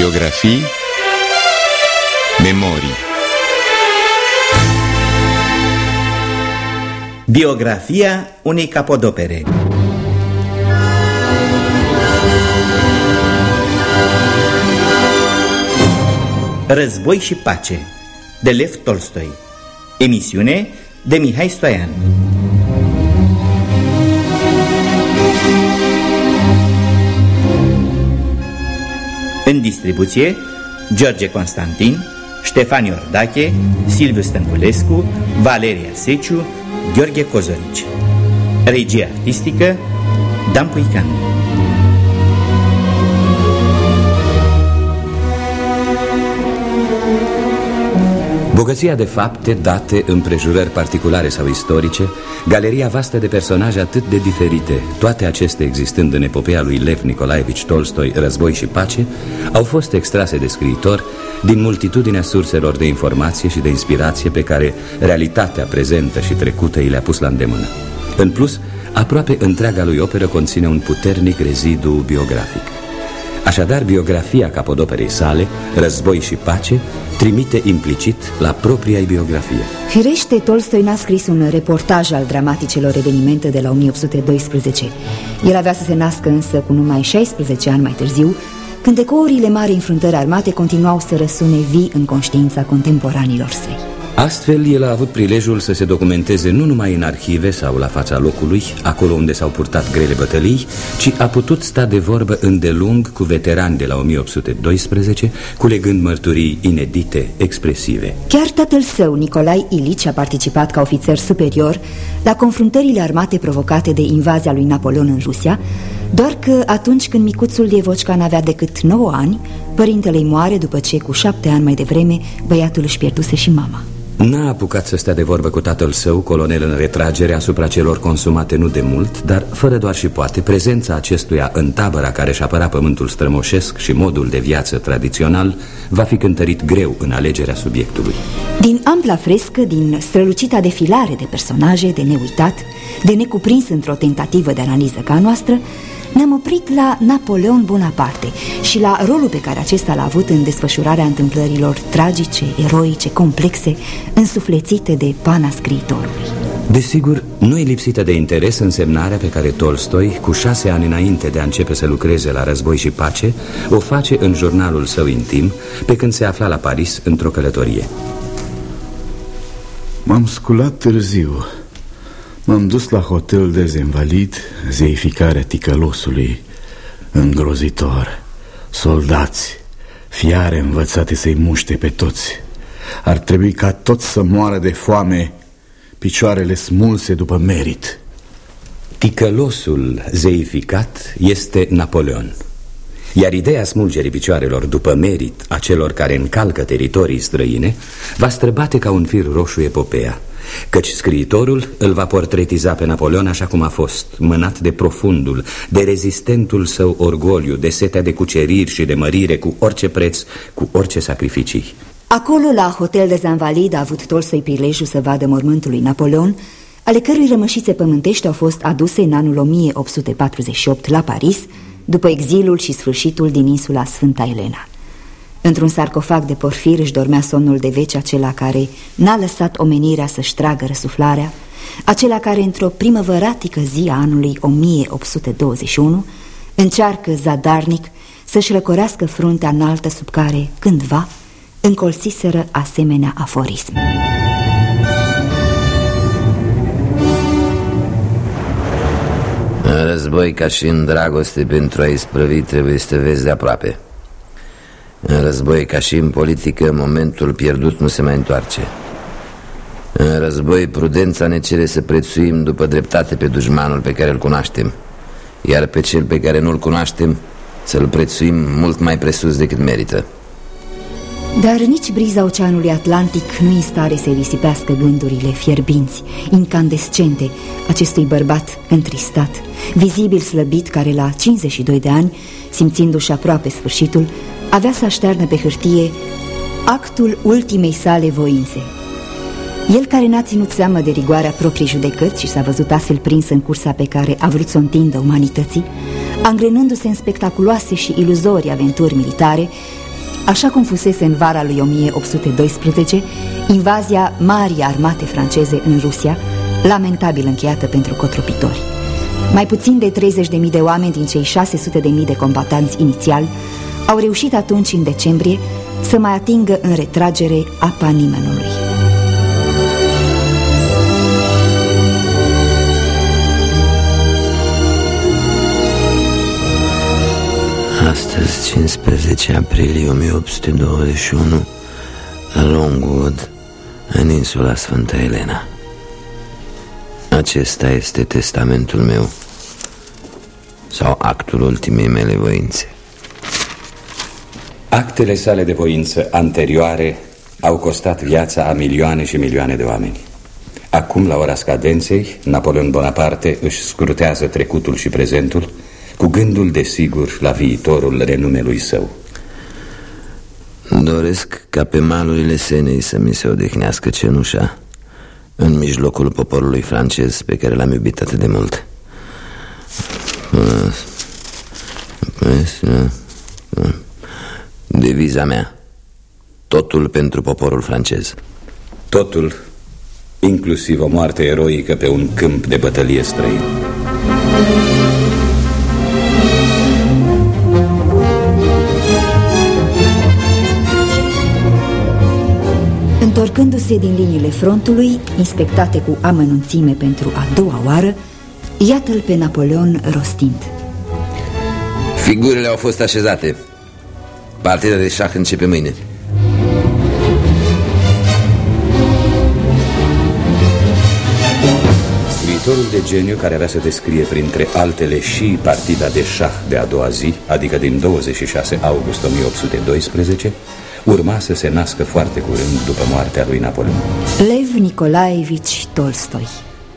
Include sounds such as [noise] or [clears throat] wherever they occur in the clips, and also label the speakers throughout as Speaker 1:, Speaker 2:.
Speaker 1: Biografii Memorii.
Speaker 2: Biografia unei capodopere. Război și pace de Lev Tolstoi. Emisiune de Mihai Stoian În distribuție George Constantin Ștefan Iordache Silviu Stănculescu Valeria Seciu Gheorghe Cozorici. Regia artistică Dan Puican
Speaker 3: Bogăția de fapte, date, împrejurări particulare sau istorice, galeria vastă de personaje atât de diferite, toate acestea existând în epopeea lui Lev Nicolaevici Tolstoi, Război și Pace, au fost extrase de scriitor din multitudinea surselor de informație și de inspirație pe care realitatea prezentă și trecută i le-a pus la îndemână. În plus, aproape întreaga lui operă conține un puternic rezidu biografic. Așadar, biografia capodoperei sale, Război și pace, trimite implicit la propria biografie.
Speaker 4: Firește, Tolstoi n-a scris un reportaj al dramaticelor evenimente de la 1812. El avea să se nască însă cu numai 16 ani mai târziu, când ecourile mari înfruntări armate continuau să răsune vii în conștiința contemporanilor săi.
Speaker 3: Astfel, el a avut prilejul să se documenteze nu numai în arhive sau la fața locului, acolo unde s-au purtat grele bătălii, ci a putut sta de vorbă îndelung cu veterani de la 1812, culegând mărturii inedite, expresive.
Speaker 4: Chiar tatăl său, Nicolai Ilici, a participat ca ofițer superior la confruntările armate provocate de invazia lui Napoleon în Rusia, doar că atunci când micuțul Dievoccan avea decât 9 ani, părintele îi moare după ce, cu șapte ani mai devreme, băiatul își pierduse și mama.
Speaker 3: N-a apucat să stea de vorbă cu tatăl său, colonel în retragere asupra celor consumate nu de mult, dar fără doar și poate, prezența acestuia în tabăra care își apăra pământul strămoșesc și modul de viață tradițional va fi cântărit greu în alegerea subiectului.
Speaker 4: Din ampla frescă, din strălucita defilare de personaje, de neuitat, de necuprins într-o tentativă de analiză ca a noastră, ne-am oprit la Napoleon Bonaparte și la rolul pe care acesta l-a avut în desfășurarea întâmplărilor tragice, eroice, complexe, însuflețite de pana scriitorului.
Speaker 3: Desigur, nu e lipsită de interes însemnarea pe care Tolstoi, cu șase ani înainte de a începe să lucreze la Război și Pace, o face în jurnalul său intim, pe când se afla la Paris într-o călătorie.
Speaker 5: M-am sculat târziu M-am dus la hotel de zinvalid Zeificarea ticălosului Îngrozitor. Soldați Fiare învățate să-i muște pe toți. Ar trebui ca toți să moară de foame Picioarele smulse după merit.
Speaker 3: Ticălosul zeificat este Napoleon. Iar ideea smulgerii picioarelor după merit a celor care încalcă teritorii străine va străbate ca un fir roșu epopeea Căci scriitorul îl va portretiza pe Napoleon așa cum a fost Mânat de profundul, de rezistentul său orgoliu De setea de cuceriri și de mărire cu orice preț, cu orice sacrificii.
Speaker 4: Acolo, la hotel de Zanvalid, a avut Tolstoi prilejul să vadă mormântul lui Napoleon Ale cărui rămășițe pământești au fost aduse în anul 1848 la Paris După exilul și sfârșitul din insula Sfânta Elena Într-un sarcofag de porfir își dormea somnul de veci acela care n-a lăsat omenirea să-și tragă răsuflarea, acela care într-o primăvăratică zi a anului 1821 încearcă zadarnic să-și răcorească fruntea înaltă sub care, cândva, încolțiseră asemenea aforism.
Speaker 6: În război ca și în dragoste pentru a isprăvi trebuie să te vezi de aproape în război, ca și în politică, momentul pierdut nu se mai întoarce. În război, prudența ne cere să prețuim după dreptate pe dușmanul pe care îl cunoaștem, iar pe cel pe care nu-l cunoaștem să-l prețuim mult mai presus decât merită.
Speaker 4: Dar nici briza oceanului Atlantic nu în stare să risipească gândurile fierbinți, incandescente acestui bărbat întristat, vizibil slăbit care la 52 de ani, simțindu-și aproape sfârșitul, avea să aștearnă pe hârtie actul ultimei sale voințe. El care n-a ținut seamă de rigoarea proprii judecăți și s-a văzut astfel prins în cursa pe care a vrut să o întindă umanității, angrenându-se în spectaculoase și iluzorii aventuri militare, Așa cum fusese în vara lui 1812, invazia marii armate franceze în Rusia, lamentabil încheiată pentru cotropitori. Mai puțin de 30.000 de oameni din cei 600.000 de combatanți inițiali au reușit atunci, în decembrie, să mai atingă în retragere apa nimănului.
Speaker 6: Astăzi, 15 aprilie 1821, la Longwood, în insula Sfânta Elena. Acesta este testamentul meu sau actul ultimei mele voințe.
Speaker 3: Actele sale de voință anterioare au costat viața a milioane și milioane de oameni. Acum, la ora scadenței, Napoleon Bonaparte își scrutează trecutul și prezentul cu gândul, desigur, la viitorul renumelui său.
Speaker 6: Doresc ca pe malurile Senei să mi se odihnească cenușa în mijlocul poporului francez pe care l-am iubit atât de mult. Deviza mea Totul pentru poporul francez
Speaker 3: Totul, inclusiv o moarte eroică pe un câmp de bătălie străin
Speaker 4: Întorcându-se din liniile frontului, inspectate cu amănunțime pentru a doua oară, iată-l pe Napoleon rostind.
Speaker 6: Figurile au fost așezate. Partida de șah începe mâine.
Speaker 3: Viitorul de geniu care avea să descrie printre altele și partida de șah de a doua zi, adică din 26 august 1812, urma să se nască foarte curând după moartea lui Napoleon.
Speaker 4: Lev Nicolaevici Tolstoi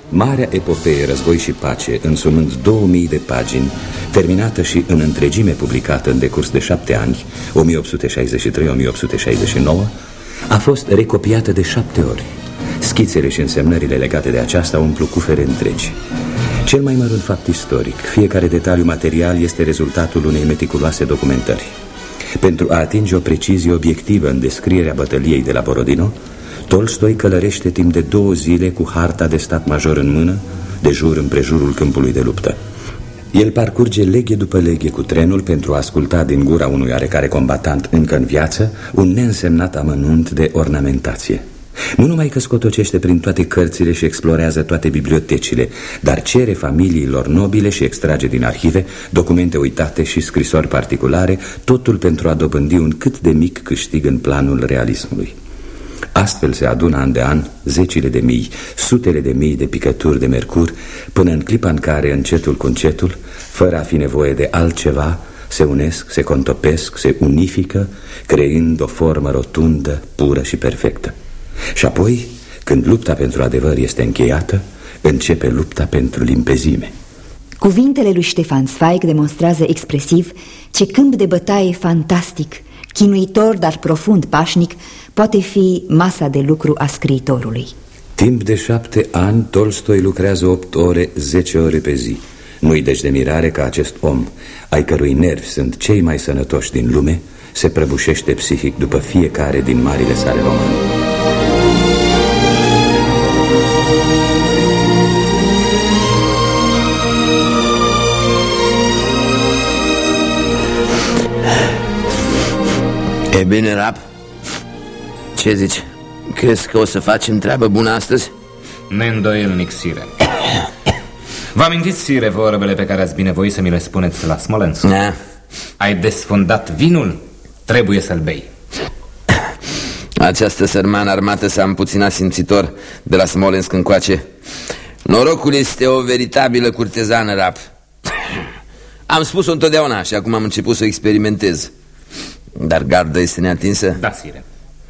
Speaker 3: Marea epopee Război și Pace, însumând 2000 de pagini, terminată și în întregime publicată în decurs de șapte ani, 1863-1869, a fost recopiată de șapte ori. Schițele și însemnările legate de aceasta umplu cufere întregi. Cel mai mărunt fapt istoric, fiecare detaliu material este rezultatul unei meticuloase documentări. Pentru a atinge o precizie obiectivă în descrierea bătăliei de la Borodino, Tolstoi călărește timp de două zile cu harta de stat major în mână, de jur împrejurul câmpului de luptă. El parcurge leghe după leghe cu trenul pentru a asculta din gura unui oarecare combatant încă în viață un neînsemnat amănunt de ornamentație. Nu numai că scotocește prin toate cărțile și explorează toate bibliotecile, dar cere familiilor nobile și extrage din arhive documente uitate și scrisori particulare, totul pentru a dobândi un cât de mic câștig în planul realismului. Astfel se adună an de an zecile de mii, sutele de mii de picături de mercur, până în clipa în care, încetul cu încetul, fără a fi nevoie de altceva, se unesc, se contopesc, se unifică, creând o formă rotundă, pură și perfectă. Și apoi, când lupta pentru adevăr este încheiată, începe lupta pentru limpezime.
Speaker 4: Cuvintele lui Ștefan Zweig demonstrează expresiv ce câmp de bătaie fantastic, chinuitor, dar profund pașnic, poate fi masa de lucru a scriitorului.
Speaker 3: Timp de șapte ani, Tolstoi lucrează opt ore, zece ore pe zi. Nu-i deci de mirare că acest om, ai cărui nervi sunt cei mai sănătoși din lume, se prăbușește psihic după fiecare din marile sale romane.
Speaker 6: E bine, Rap? Ce zici? Crezi că o să facem treabă bună astăzi?
Speaker 1: Neîndoielnic, Sire [coughs] Vă amintiți, Sire, vorbele pe care ați binevoit să mi le spuneți la Smolensk?
Speaker 6: Da.
Speaker 1: Ai desfundat vinul? Trebuie să-l bei [coughs]
Speaker 6: Această sărmană armată s-a împuținat simțitor de la Smolensk încoace Norocul este o veritabilă curtezană, Rap [coughs] Am spus-o întotdeauna și acum am început să o experimentez dar garda este neatinsă?
Speaker 1: Da, sire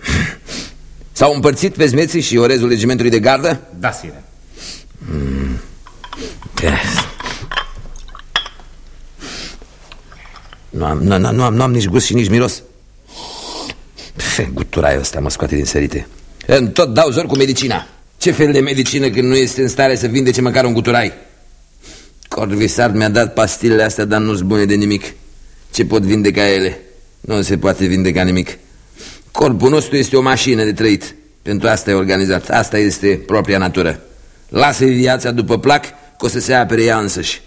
Speaker 1: [laughs]
Speaker 6: S-au împărțit pe zmeții și orezul regimentului de gardă?
Speaker 1: Da, sire
Speaker 6: mm. yes. nu, am, nu, nu, am, nu am nici gust și nici miros Guturaiul ăsta mă scoate din sărite Îmi tot dau zor cu medicina Ce fel de medicină când nu este în stare să vindece măcar un guturai Corvisar mi-a dat pastilele astea, dar nu-s bune de nimic Ce pot vindeca ele? Nu se poate vindeca nimic. Corpul nostru este o mașină de trăit. Pentru asta e organizat. Asta este propria natură. Lasă viața după plac Că o să se apere ea însăși.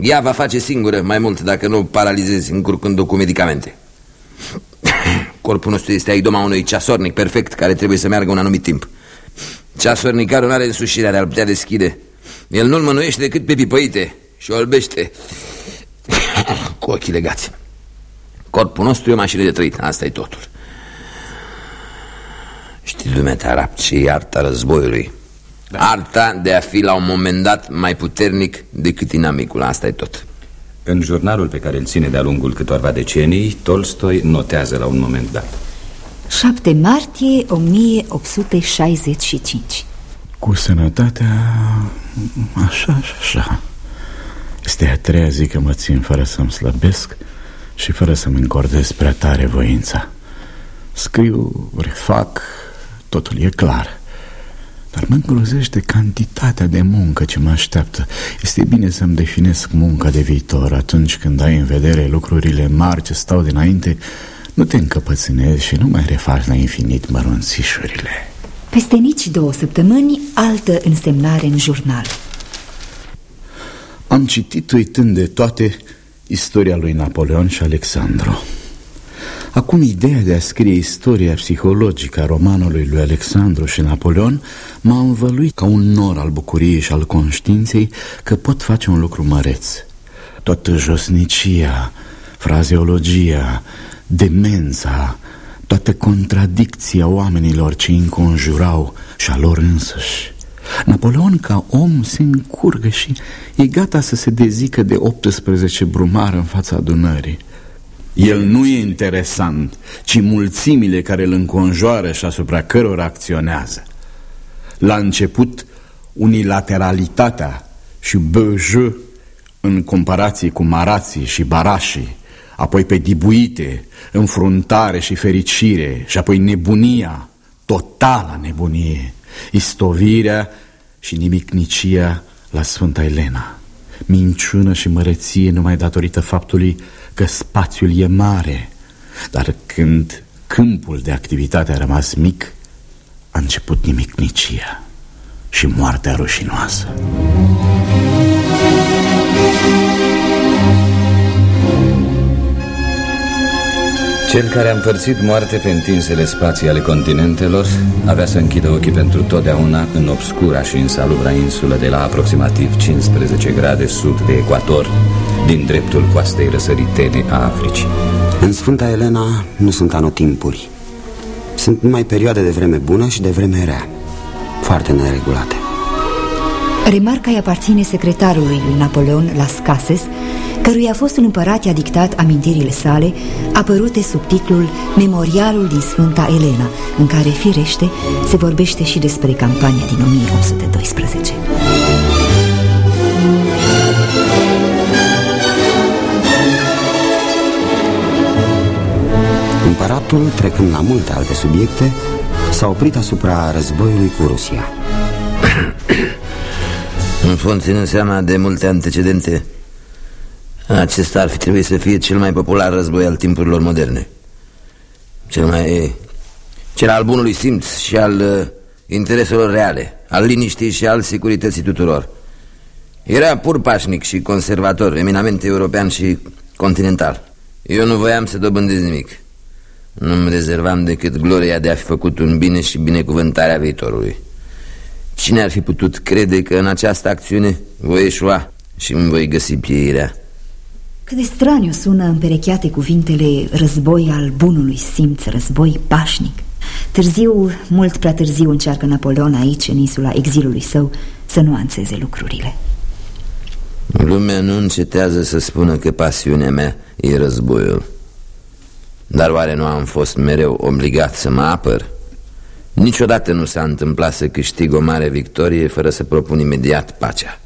Speaker 6: Ea va face singură mai mult Dacă nu o paralizezi încurcându-o cu medicamente. [coughs] Corpul nostru este aidoma unui ceasornic perfect Care trebuie să meargă un anumit timp. Ceasornicarul nu are însușirea de a-l putea deschide. El nu-l mănuiește decât pe pipăite Și o albește [coughs] Cu ochii legați Corpul nostru e o mașină de trăit. Asta e totul. Știi, dumneata, rap, ce e arta războiului. Da. Arta de a fi la un moment dat mai puternic decât inamicul. Asta e tot.
Speaker 3: În jurnalul pe care îl ține de-a lungul câtorva decenii Tolstoi notează la un moment dat.
Speaker 4: 7 martie 1865
Speaker 5: Cu sănătatea așa și așa. Este a treia zi că mă țin fără să-mi slăbesc Și fără să-mi încordez prea tare voința. Scriu, refac, totul e clar. Dar mă îngrozește cantitatea de muncă ce mă așteaptă. Este bine să-mi definesc munca de viitor. Atunci când ai în vedere lucrurile mari ce stau dinainte Nu te încăpățânezi și nu mai refaci la infinit mărunțișurile.
Speaker 4: Peste nici două săptămâni, altă însemnare în jurnal.
Speaker 5: Am citit uitând de toate istoria lui Napoleon și Alexandru Acum ideea de a scrie istoria psihologică a romanului lui Alexandru și Napoleon m-a învăluit ca un nor al bucuriei și al conștiinței că pot face un lucru măreț. Toată josnicia, frazeologia, demența, toată contradicția oamenilor ce înconjurau și a lor însăși. Napoleon ca om se încurgă și e gata să se dezică de 18 brumar în fața adunării. El nu e interesant, ci mulțimile care îl înconjoară și asupra cărora acționează. La început, unilateralitatea și bejeu în comparație cu marații și barașii, apoi pe dibuite, înfruntare și fericire, și apoi nebunia, totala nebunie, istovirea și nimicnicia la Sfânta Elena, minciună și măreție numai datorită faptului că spațiul e mare, dar când câmpul de activitate a rămas mic, a început nimicnicia și moartea rușinoasă.
Speaker 3: Cel care a împărțit moarte pe întinsele spații ale continentelor avea să închidă ochii pentru totdeauna în obscura și insalubra insulă de la aproximativ 15 grade sud de ecuator, din dreptul coastei răsăritene a Africii.
Speaker 7: În Sfânta Elena nu sunt anotimpuri. Sunt numai perioade de vreme bună și de vreme rea, foarte neregulate.
Speaker 4: Remarca îi aparține secretarului lui Napoleon Las Cases, căruia fostul împărat i-a dictat amintirile sale, apărute sub titlul Memorialul din Sfânta Elena, în care, firește, se vorbește și despre campania din 1812.
Speaker 7: Împăratul, trecând la multe alte subiecte, s-a oprit asupra războiului cu Rusia.
Speaker 6: În fond, ținând seama de multe antecedente, acesta ar fi trebuit să fie cel mai popular război al timpurilor moderne. Cel mai... cel al bunului simț și al uh, intereselor reale, al liniștii și al securității tuturor. Era pur pașnic și conservator, eminamente european și continental. Eu nu voiam să dobândesc nimic. Nu-mi rezervam decât gloria de a fi făcut un bine și binecuvântarea viitorului. Cine ar fi putut crede că în această acțiune voi eșua și îmi voi găsi pieirea?
Speaker 4: Cât de straniu sună împerecheate cuvintele război al bunului simț, război pașnic. Târziu, mult prea târziu încearcă Napoleon aici, în insula exilului său, să nuanțeze lucrurile.
Speaker 6: Lumea nu încetează să spună că pasiunea mea e războiul. Dar oare nu am fost mereu obligat să mă apăr? Niciodată nu s-a întâmplat să câștig o mare victorie fără să propun imediat pacea.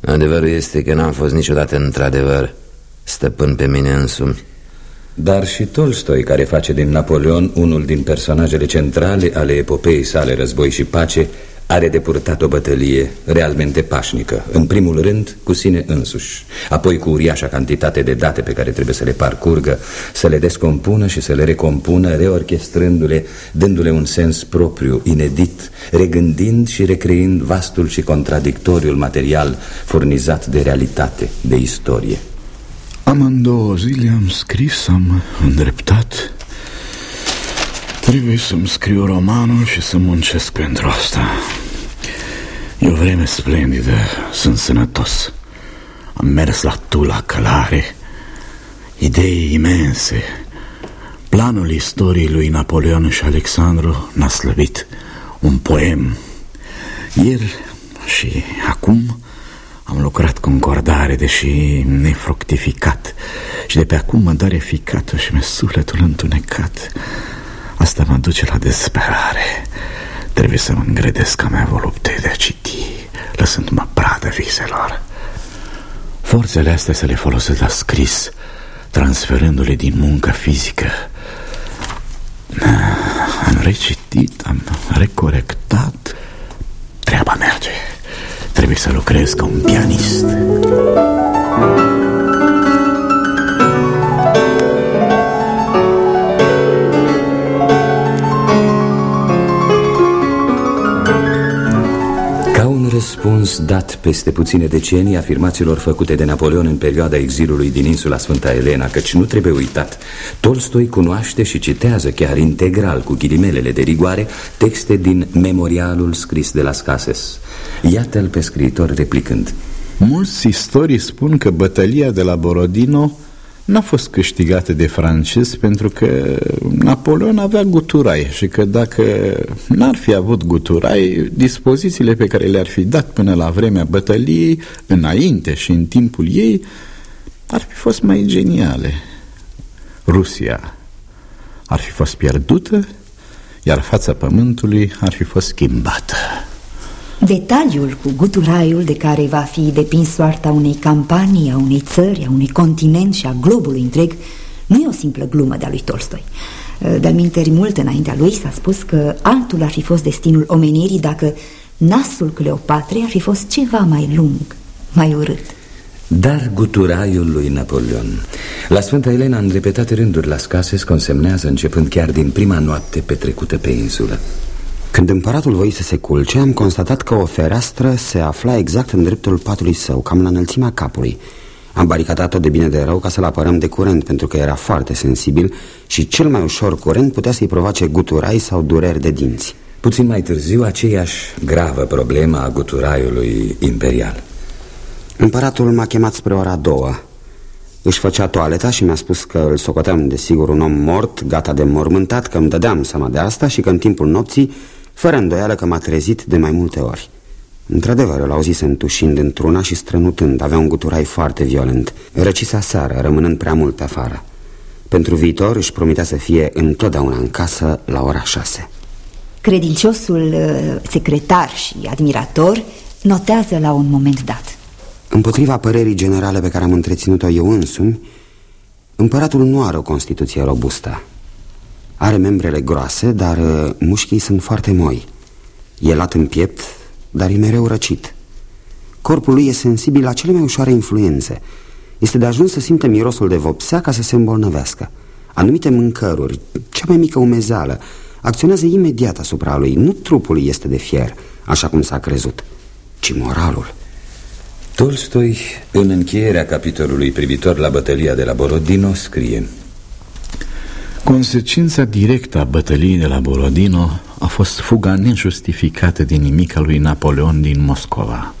Speaker 6: Adevărul este că n-am fost niciodată într-adevăr stăpân pe mine însumi.
Speaker 3: Dar și Tolstoi, care face din Napoleon unul din personajele centrale ale epopeei sale Război și Pace, are de purtat o bătălie realmente pașnică În primul rând cu sine însuși. Apoi cu uriașa cantitate de date pe care trebuie să le parcurgă Să le descompună și să le recompună Reorchestrându-le, dându-le un sens propriu, inedit Regândind și recreind vastul și contradictoriul material Furnizat de realitate, de istorie.
Speaker 5: Amândouă zile am scris, am îndreptat. Trebuie să-mi scriu romanul și să muncesc pentru asta E o vreme splendidă, sunt sănătos. Am mers la Tula călare. Idei imense. Planul istoriei lui Napoleon și Alexandru n-a slăbit. Un poem. Ieri și acum am lucrat cu încordare, deși nefructificat. Și de pe acum mă doare ficatul și mi-e sufletul întunecat. Asta mă duce la desperare Trebuie să mă îngredesc că am volupte de a citi Lăsându-mă pradă viselor. Forțele astea să le folosesc la scris Transferându-le din muncă fizică. Am recitit, am recorectat. Treaba merge. Trebuie să lucrez ca un pianist
Speaker 3: răspuns dat peste puține decenii afirmațiilor făcute de Napoleon în perioada exilului din insula Sfânta Elena, căci nu trebuie uitat, Tolstoi cunoaște și citează chiar integral cu ghilimelele de rigoare texte din memorialul scris de la Scases. Iată-l pe scriitor replicând.
Speaker 5: Mulți istorii spun că bătălia de la Borodino n-a fost câștigată de francezi pentru că Napoleon avea guturai și că dacă n-ar fi avut guturai, dispozițiile pe care le-ar fi dat până la vremea bătăliei, înainte și în timpul ei, ar fi fost mai geniale. Rusia ar fi fost pierdută, iar fața pământului ar fi fost schimbată.
Speaker 4: Detaliul cu guturaiul de care va fi depins soarta unei campanii, a unei țări, a unui continent și a globului întreg, nu e o simplă glumă de-a lui Tolstoi. De-al minteri mult înaintea lui s-a spus că altul ar fi fost destinul omenirii dacă nasul Cleopatrei ar fi fost ceva mai lung, mai urât.
Speaker 3: Dar guturaiul lui Napoleon La Sfânta Elena în repetate rânduri la Scases consemnează începând chiar din prima noapte petrecută pe insulă
Speaker 7: când împăratul voi să se culce, am constatat că o fereastră se afla exact în dreptul patului său, cam la înălțimea capului. Am baricadat-o de bine de rău ca să-l apărăm de curent, pentru că era foarte sensibil și cel mai ușor curent putea să-i provoace guturai sau dureri de dinți.
Speaker 3: Puțin mai târziu, aceeași gravă problemă a guturaiului imperial.
Speaker 7: Împăratul m-a chemat spre ora două. Își făcea toaleta și mi-a spus că îl socoteam desigur un om mort, gata de mormântat, că îmi dădeam seama de asta și că în timpul nopții fără îndoială că m-a trezit de mai multe ori. Într-adevăr, îl auzisem tușind într-una și strănutând Avea un guturai foarte violent Răcisa seara, rămânând prea mult pe afară. Pentru viitor își promitea să fie întotdeauna în casă la ora șase.
Speaker 4: Credinciosul uh, secretar și admirator notează la un moment dat.
Speaker 7: Împotriva părerii generale pe care am întreținut-o eu însumi Împăratul nu are o constituție robustă are membrele groase, dar uh, mușchii sunt foarte moi. E lat în piept, dar e mereu răcit. Corpul lui e sensibil la cele mai ușoare influențe. Este de ajuns să simte mirosul de vopsea ca să se îmbolnăvească. Anumite mâncăruri, cea mai mică umezeală Acționează imediat asupra lui. Nu trupul este de fier, așa cum s-a crezut Ci moralul.
Speaker 3: Tolstoi, în încheierea capitolului privitor la bătălia de la Borodino, scrie
Speaker 5: Consecința directă a bătăliei de la Borodino a fost fuga nejustificată din nimic lui Napoleon din Moscova.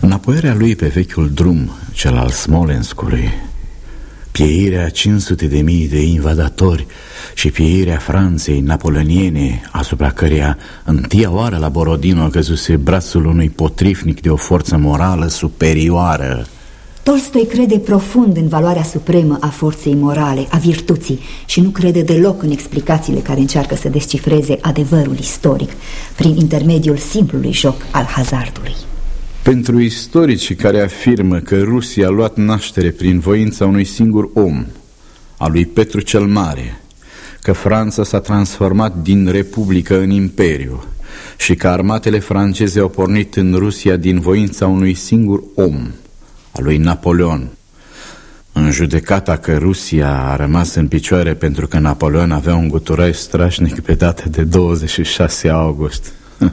Speaker 5: Înapoierea lui pe vechiul drum, cel al Smolenskului, pieirea 500 de mii de invadatori și pieirea Franței napoleoniene, asupra căreia întâia oară la Borodino căzuse brațul unui potrivnic de o forță morală superioară,
Speaker 4: Tolstoi crede profund în valoarea supremă a forței morale, a virtuții și nu crede deloc în explicațiile care încearcă să descifreze adevărul istoric prin intermediul simplului joc al hazardului.
Speaker 5: Pentru istoricii care afirmă că Rusia a luat naștere prin voința unui singur om, a lui Petru cel Mare, că Franța s-a transformat din republică în imperiu și că armatele franceze au pornit în Rusia din voința unui singur om, al lui Napoleon. În judecata că Rusia a rămas în picioare pentru că Napoleon avea un guturai strașnic pe data de 26 august. [laughs]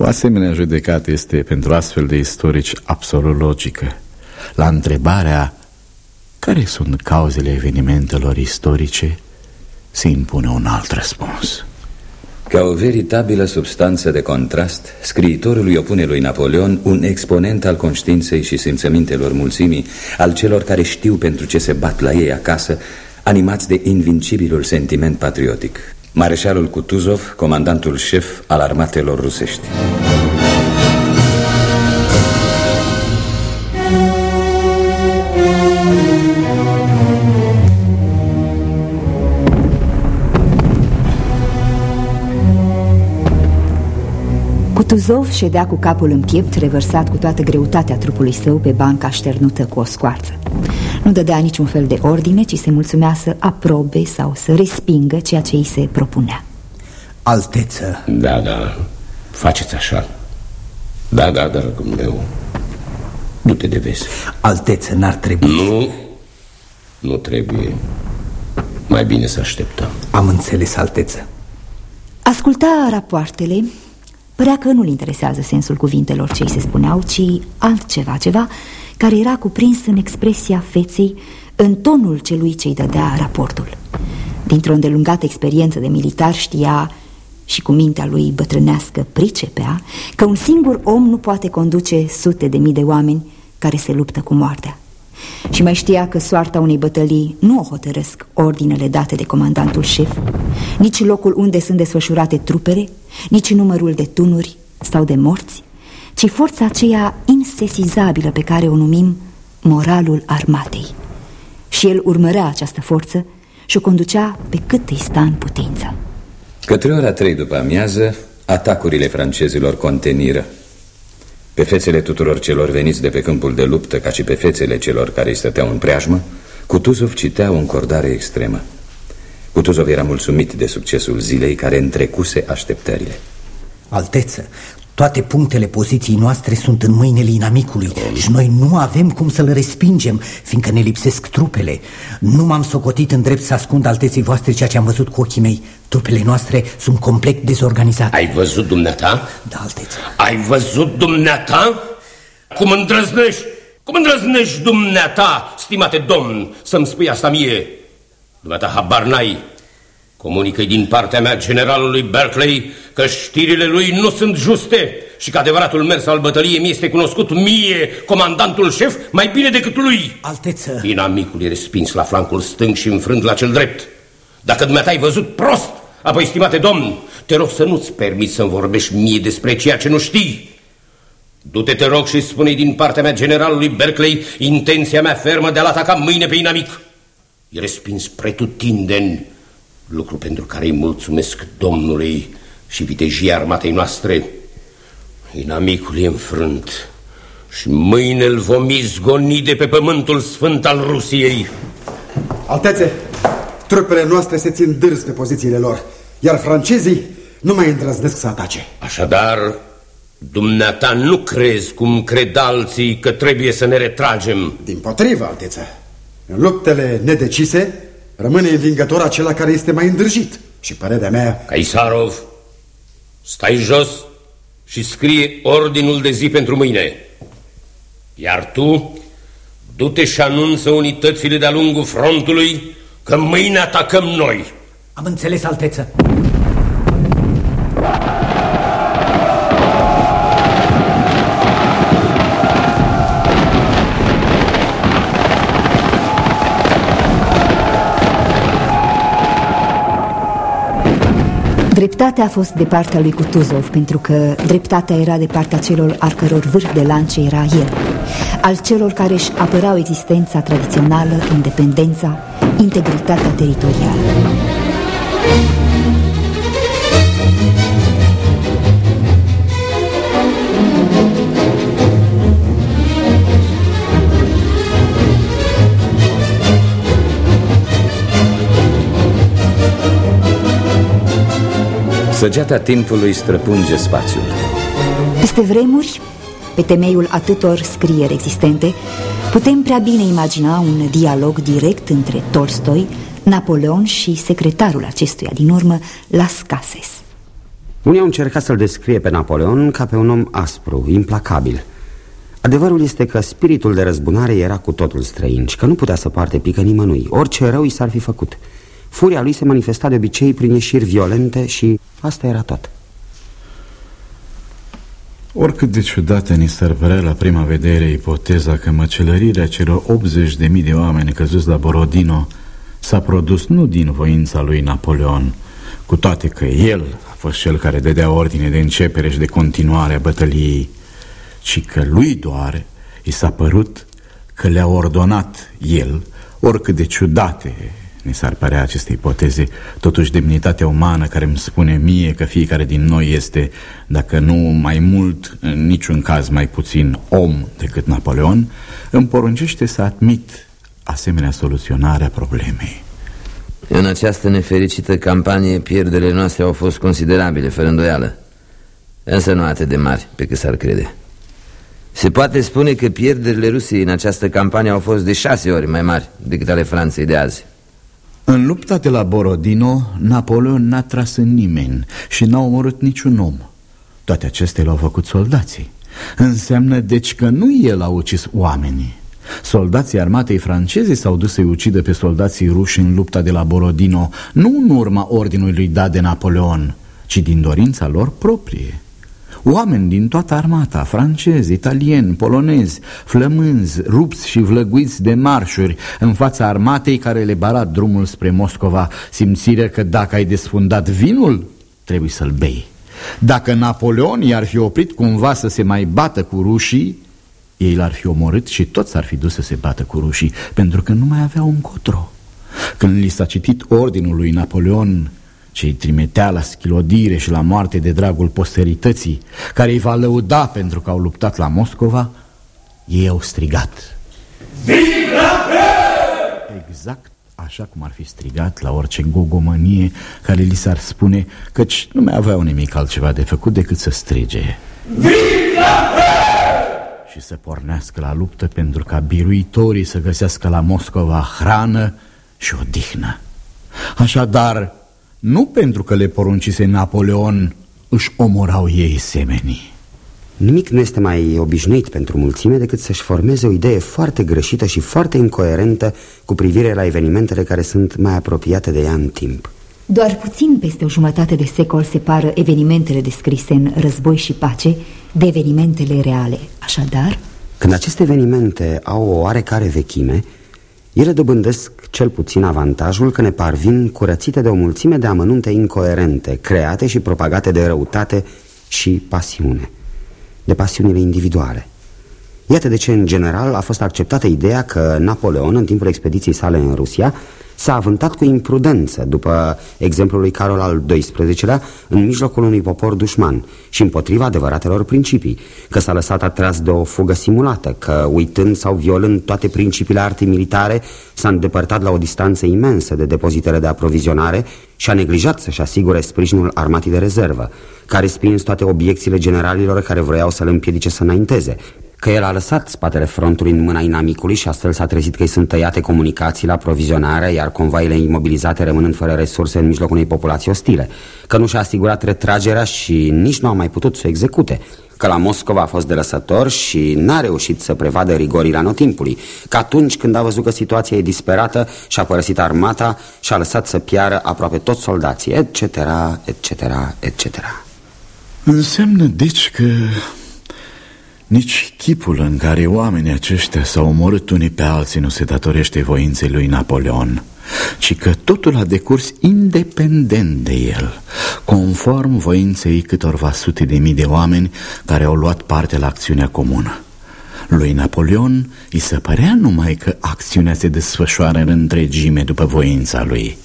Speaker 5: O asemenea judecată este pentru astfel de istorici absolut logică. La întrebarea care sunt cauzele evenimentelor istorice, se impune un alt răspuns.
Speaker 3: Ca o veritabilă substanță de contrast, scriitorul îi opune lui Napoleon un exponent al conștiinței și simțămintelor mulțimii, al celor care știu pentru ce se bat la ei acasă, animați de invincibilul sentiment patriotic. Mareșalul Kutuzov, comandantul șef al armatelor rusești.
Speaker 4: Kutuzov ședea cu capul în piept, revărsat cu toată greutatea trupului său pe banca așternută cu o scoarță. Nu dădea niciun fel de ordine, ci se mulțumea să aprobe sau să respingă ceea ce îi se propunea.
Speaker 8: Alteță.
Speaker 9: Da, da, faceți așa. Da, da, dragul meu. Du-te de vezi
Speaker 8: Alteță n-ar trebui.
Speaker 9: Nu, nu trebuie. Mai bine să așteptăm.
Speaker 8: Am înțeles, Alteță.
Speaker 4: Asculta rapoartele Părea că nu-l interesează sensul cuvintelor ce se spuneau, ci altceva, ceva care era cuprins în expresia feței, în tonul celui ce-i dădea raportul. Dintr-o îndelungată experiență de militar știa și cu mintea lui bătrânească pricepea că un singur om nu poate conduce sute de mii de oameni care se luptă cu moartea. Și mai știa că soarta unei bătălii nu o hotărăsc ordinele date de comandantul șef, nici locul unde sunt desfășurate trupele, nici numărul de tunuri sau de morți, ci forța aceea insesizabilă pe care o numim moralul armatei. Și el urmărea această forță și o conducea pe cât îi sta în putință.
Speaker 3: Către ora trei după amiază, atacurile francezilor conteniră. Pe fețele tuturor celor veniți de pe câmpul de luptă, ca și pe fețele celor care îi stăteau în preajmă, Kutuzov citea o încordare extremă. Kutuzov era mulțumit de succesul zilei care întrecuse așteptările.
Speaker 8: Alteță, toate punctele poziției noastre sunt în mâinile inamicului și noi nu avem cum să-l respingem, fiindcă ne lipsesc trupele. Nu m-am socotit în drept să ascund alteții voastre ceea ce am văzut cu ochii mei. Trupele noastre sunt complet dezorganizate.
Speaker 9: Ai văzut dumneata?
Speaker 8: Da, alteță.
Speaker 9: Ai văzut dumneata? Cum îndrăznești? Cum îndrăznești dumneata, stimate domn, să-mi spui asta mie? Dumneata habar n-ai comunică din partea mea generalului Berkeley că știrile lui nu sunt juste și că adevăratul mers al bătăliei mi este cunoscut mie, comandantul șef, mai bine decât lui.
Speaker 8: Alteță!
Speaker 9: Inamicul e respins la flancul stâng și înfrânt la cel drept. Dacă dumneata ai văzut prost, apoi, stimate domn, te rog să nu-ți permiți să-mi vorbești mie despre ceea ce nu știi. Du-te, te rog, și spune din partea mea generalului Berkeley intenția mea fermă de a-l ataca mâine pe inamic. E respins pretutindeni lucru pentru care îi mulțumesc Domnului și vitejia armatei noastre. Inamicul e înfrânt și mâine îl vom izgoni de pe pământul sfânt al Rusiei.
Speaker 10: Altețe, trupele noastre se țin dârs pe pozițiile lor, iar francezii nu mai îndrăznesc să atace.
Speaker 9: Așadar, dumneata nu crezi cum cred alții că trebuie să ne retragem?
Speaker 10: Din potrivă, Alteță. În luptele nedecise, Rămâne învingător acela care este mai îndrăjit. Și părerea mea...
Speaker 9: Caisarov, stai jos și scrie ordinul de zi pentru mâine. Iar tu, du-te și anunță unitățile de-a lungul frontului că mâine atacăm noi.
Speaker 8: Am înțeles, alteță.
Speaker 4: Dreptatea a fost de partea lui Kutuzov, pentru că dreptatea era de partea celor al căror vârf de lance era el, al celor care își apărau existența tradițională, independența, integritatea teritorială.
Speaker 3: Săgeata timpului străpunge spațiul.
Speaker 4: Peste vremuri, pe temeiul atâtor scrieri existente Putem prea bine imagina un dialog direct între Tolstoi, Napoleon și secretarul acestuia din urmă, Las Cases.
Speaker 7: Unii au încercat să-l descrie pe Napoleon ca pe un om aspru, implacabil. Adevărul este că spiritul de răzbunare era cu totul străin și că nu putea să poarte pică nimănui, orice rău i s-ar fi făcut Furia lui se manifesta de obicei prin ieșiri violente și asta era tot.
Speaker 5: Oricât de ciudată ni s-ar părea la prima vedere ipoteza că măcelărirea celor 80.000 de oameni căzuți la Borodino s-a produs nu din voința lui Napoleon, cu toate că el a fost cel care dădea ordine de începere și de continuare a bătăliei, ci că lui doar i s-a părut că le-a ordonat el, oricât de ciudate ne s-ar părea aceste ipoteze Totuși demnitatea umană care îmi spune mie că fiecare din noi este Dacă nu mai mult, în niciun caz mai puțin om decât Napoleon Îmi poruncește să admit asemenea soluționare a problemei.
Speaker 6: În această nefericită campanie pierderile noastre au fost considerabile, fără îndoială. Însă nu atât de mari pe cât s-ar crede. Se poate spune că pierderile Rusiei în această campanie au fost de șase ori mai mari decât ale Franței de azi
Speaker 5: în lupta de la Borodino, Napoleon n-a tras în nimeni și n-a omorât niciun om. Toate acestea le-au făcut soldații. Înseamnă deci că nu el a ucis oamenii. Soldații armatei franceze s-au dus să-i ucidă pe soldații ruși în lupta de la Borodino, nu în urma ordinului dat de Napoleon, ci din dorința lor proprie. Oameni din toată armata, francezi, italieni, polonezi, flămânzi, rupți și vlăguiți de marșuri în fața armatei care le bara drumul spre Moscova, simțire că dacă ai desfundat vinul, trebuie să-l bei. Dacă Napoleon i-ar fi oprit cumva să se mai bată cu rușii, ei l-ar fi omorât și toți ar fi dus să se bată cu rușii, pentru că nu mai aveau un cotro. Când li s-a citit ordinul lui Napoleon ce îi trimitea la schilodire și la moarte de dragul posterității, care îi va lăuda pentru că au luptat la Moscova, ei au strigat. Exact așa cum ar fi strigat la orice gogomănie care li s-ar spune, căci nu mai aveau nimic altceva de făcut decât să strige. Și să pornească la luptă pentru ca biruitorii să găsească la Moscova hrană și odihnă. Așadar, nu pentru că le poruncise Napoleon își omorau ei semenii.
Speaker 7: Nimic nu este mai obișnuit pentru mulțime decât să-și formeze o idee foarte greșită și foarte incoerentă cu privire la evenimentele care sunt mai apropiate de ea în timp.
Speaker 4: Doar puțin peste o jumătate de secol separă evenimentele descrise în Război și Pace de evenimentele reale. Așadar...
Speaker 7: Când aceste evenimente au o oarecare vechime, ele dobândesc cel puțin avantajul că ne parvin curățite de o mulțime de amănunte incoerente, create și propagate de răutate și pasiune, de pasiunile individuale. Iată de ce, în general, a fost acceptată ideea că Napoleon, în timpul expediției sale în Rusia, s-a avântat cu imprudență, după exemplul lui Carol al XII-lea, în mijlocul unui popor dușman și împotriva adevăratelor principii, că s-a lăsat atras de o fugă simulată, că, uitând sau violând toate principiile artei militare, s-a îndepărtat la o distanță imensă de depozitele de aprovizionare și a neglijat să-și asigure sprijinul armatei de rezervă, care spins toate obiecțiile generalilor care vroiau să le împiedice să înainteze, că el a lăsat spatele frontului în mâna inamicului și astfel s-a trezit că îi sunt tăiate comunicațiile, aprovizionarea, iar convaile imobilizate rămânând fără resurse în mijlocul unei populații ostile, că nu și-a asigurat retragerea și nici nu a mai putut să o execute, că la Moscova a fost de lăsător și n-a reușit să prevadă rigorile anotimpului, că atunci când a văzut că situația e disperată și-a părăsit armata și-a lăsat să piară aproape toți soldații, etc., etc., etc.
Speaker 5: Înseamnă deci că nici chipul în care oamenii aceștia s-au omorât unii pe alții nu se datorește voinței lui Napoleon, ci că totul a decurs independent de el, conform voinței câtorva sute de mii de oameni care au luat parte la acțiunea comună. Lui Napoleon îi se părea numai că acțiunea se desfășoară în întregime după voința lui.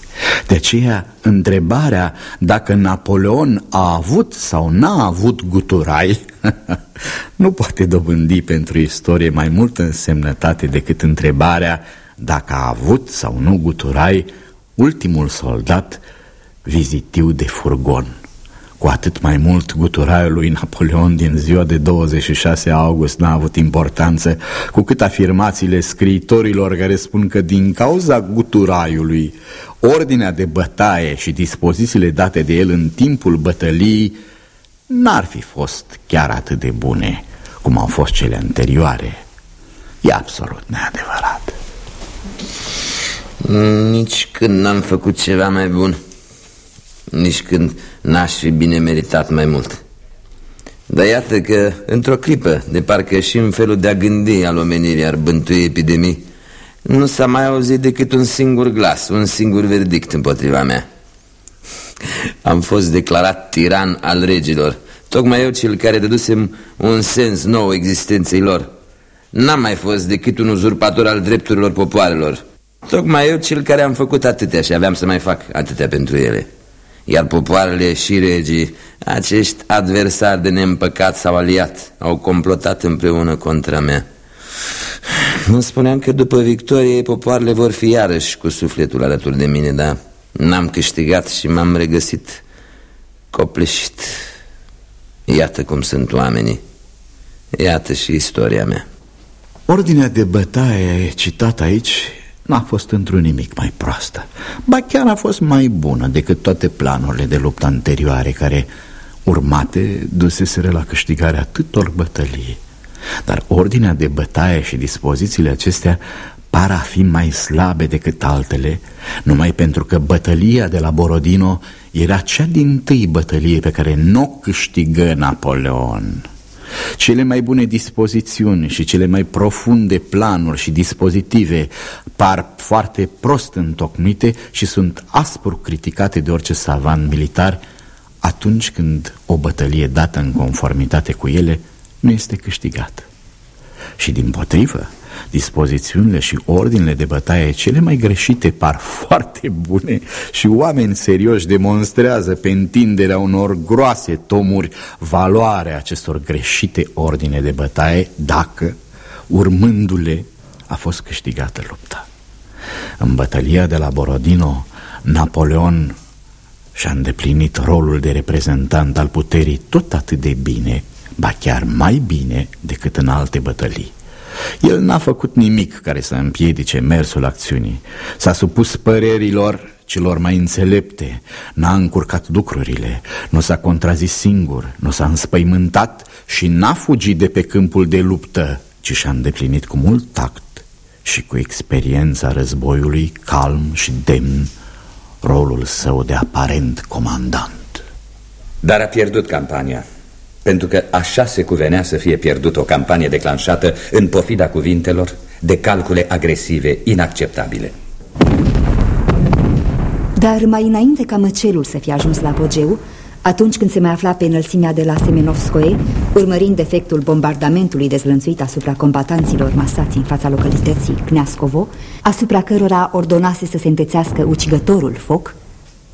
Speaker 5: De aceea, întrebarea dacă Napoleon a avut sau n-a avut guturai [laughs] nu poate dobândi pentru istorie mai multă însemnătate decât întrebarea dacă a avut sau nu guturai ultimul soldat vizitiu de furgon, Cu atât mai mult guturaiul lui Napoleon din ziua de 26 august n-a avut importanță Cu cât afirmațiile scriitorilor care spun că din cauza guturaiului Ordinea de bătaie și dispozițiile date de el în timpul bătăliei N-ar fi fost chiar atât de bune cum au fost cele anterioare. E absolut neadevărat.
Speaker 6: Nici când n-am făcut ceva mai bun. Nici când n-aș fi bine meritat mai mult. Dar iată că, într-o clipă, de parcă și în felul de a gândi al omenirii ar bântui epidemii Nu s-a mai auzit decât un singur glas, un singur verdict împotriva mea. [laughs] Am fost declarat tiran al regilor Tocmai eu cel care dădusem un sens nou existenței lor. N-am mai fost decât un uzurpator al drepturilor popoarelor. Tocmai eu cel care am făcut atâtea și aveam să mai fac atâtea pentru ele Iar popoarele și regii, acești adversari de neîmpăcat s-au aliat Au complotat împreună contra mea. Nu spuneam că după victorie popoarele vor fi iarăși cu sufletul alături de mine Dar n-am câștigat și m-am regăsit copleșit. Iată cum sunt oamenii. Iată și istoria mea.
Speaker 5: Ordinea de bătaie citată aici n-a fost într-un nimic mai proastă. Ba chiar a fost mai bună decât toate planurile de luptă anterioare Care, urmate, duseseră la câștigarea atâtor bătălii Dar ordinea de bătaie și dispozițiile acestea par a fi mai slabe decât altele Numai pentru că bătălia de la Borodino era cea din tâi bătălie pe care nu o câștigă Napoleon cele mai bune dispozițiuni și cele mai profunde planuri și dispozitive par foarte prost întocmite și sunt aspru criticate de orice savan militar atunci când o bătălie dată în conformitate cu ele nu este câștigată. Și din potrivă, Dispozițiunile și ordinele de bătaie cele mai greșite par foarte bune și oameni serioși demonstrează pe întinderea unor groase tomuri valoarea acestor greșite ordine de bătaie dacă, urmându-le, a fost câștigată lupta. În bătălia de la Borodino, Napoleon și-a îndeplinit rolul de reprezentant al puterii tot atât de bine, ba chiar mai bine decât în alte bătălii. El n-a făcut nimic care să împiedice mersul acțiunii. S-a supus părerilor celor mai înțelepte. N-a încurcat lucrurile. Nu s-a contrazis singur. Nu s-a înspăimântat Și n-a fugit de pe câmpul de luptă Ci și-a îndeplinit cu mult tact Și cu experiența războiului Calm și demn Rolul său de aparent comandant.
Speaker 3: Dar a pierdut campania pentru că așa se cuvenea să fie pierdut o campanie declanșată în pofida cuvintelor de calcule agresive inacceptabile.
Speaker 4: Dar mai înainte ca măcelul să fie ajuns la apogeu, atunci când se mai afla pe înălțimea de la Semenovskoe, urmărind efectul bombardamentului dezlănțuit asupra combatanților masați în fața localității Kneascovo, asupra cărora ordonase să se întețească ucigătorul foc,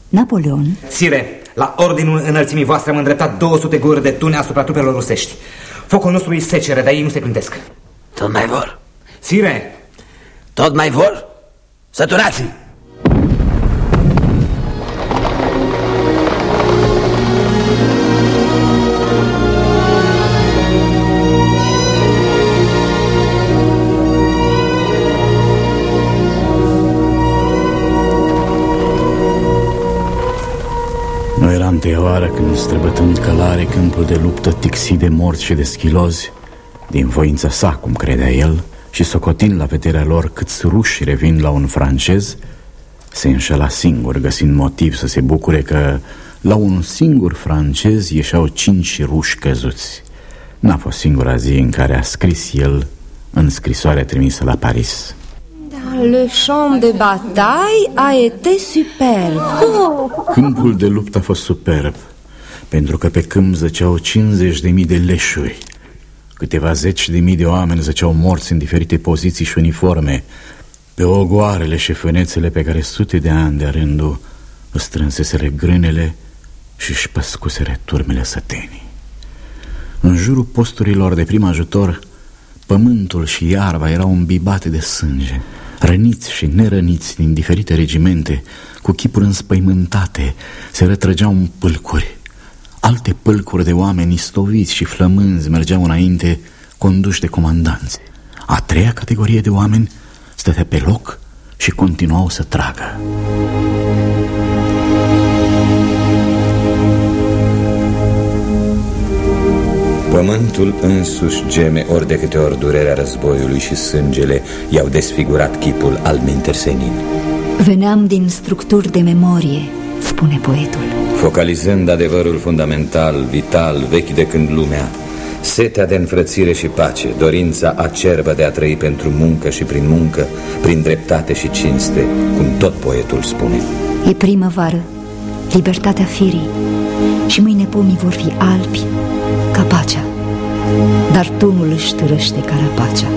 Speaker 4: Napoleon...
Speaker 1: Sire, la ordinul înălțimii voastre am îndreptat 200 guri de tune asupra trupelor rusești. Focul nostru îi secere, dar ei nu se plântesc.
Speaker 6: Tot mai vor.
Speaker 1: Sire!
Speaker 6: Tot mai vor? Săturați-i!
Speaker 5: Oară când, străbătând călare câmpul de luptă tixit de morți și de schilozi, din voința sa, cum credea el, și socotind la vederea lor câți ruși revin la un francez, se înșela singur, găsind motiv să se bucure că la un singur francez ieșeau cinci ruși căzuți. N-a fost singura zi în care a scris el în scrisoarea trimisă la Paris.
Speaker 11: Le champ de bataille a été superb
Speaker 5: Câmpul de luptă a fost superb Pentru că pe câmp zăceau 50 de mii de leșuri. Câteva zeci de mii de oameni zăceau morți în diferite poziții și uniforme Pe ogoarele și fânețele pe care sute de ani de rândul Strânseseră grânele și își păscuseră turmele sătenii. În jurul posturilor de prim ajutor Pământul și iarba erau îmbibate de sânge Răniți și nerăniți din diferite regimente, cu chipuri înspăimântate, se retrăgeau în pâlcuri. Alte pâlcuri de oameni istoviți și flămânzi mergeau înainte conduși de comandanți. A treia categorie de oameni stătea pe loc și continuau să tragă.
Speaker 3: Pământul însuși geme ori de câte ori durerea războiului și sângele i-au desfigurat chipul al mintersenin.
Speaker 4: Veneam din structuri de memorie, spune poetul.
Speaker 3: Focalizând adevărul fundamental, vital, vechi de când lumea, setea de înfrățire și pace, dorința acerbă de a trăi pentru muncă și prin muncă, prin dreptate și cinste, cum tot poetul spune.
Speaker 4: E primăvară, libertatea firii și mâine pomii vor fi albi ca pacea, dar tunul își târăște carapacea.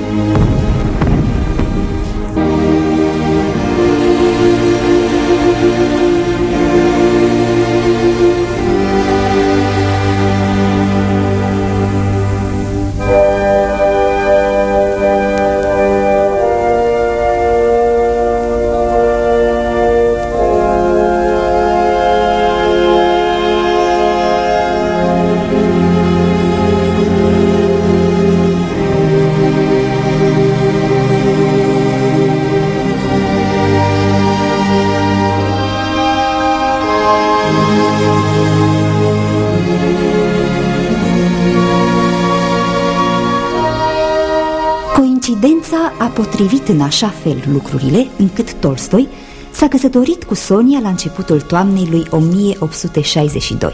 Speaker 4: Potrivit în așa fel lucrurile încât Tolstoi s-a căsătorit cu Sonia la începutul toamnei lui 1862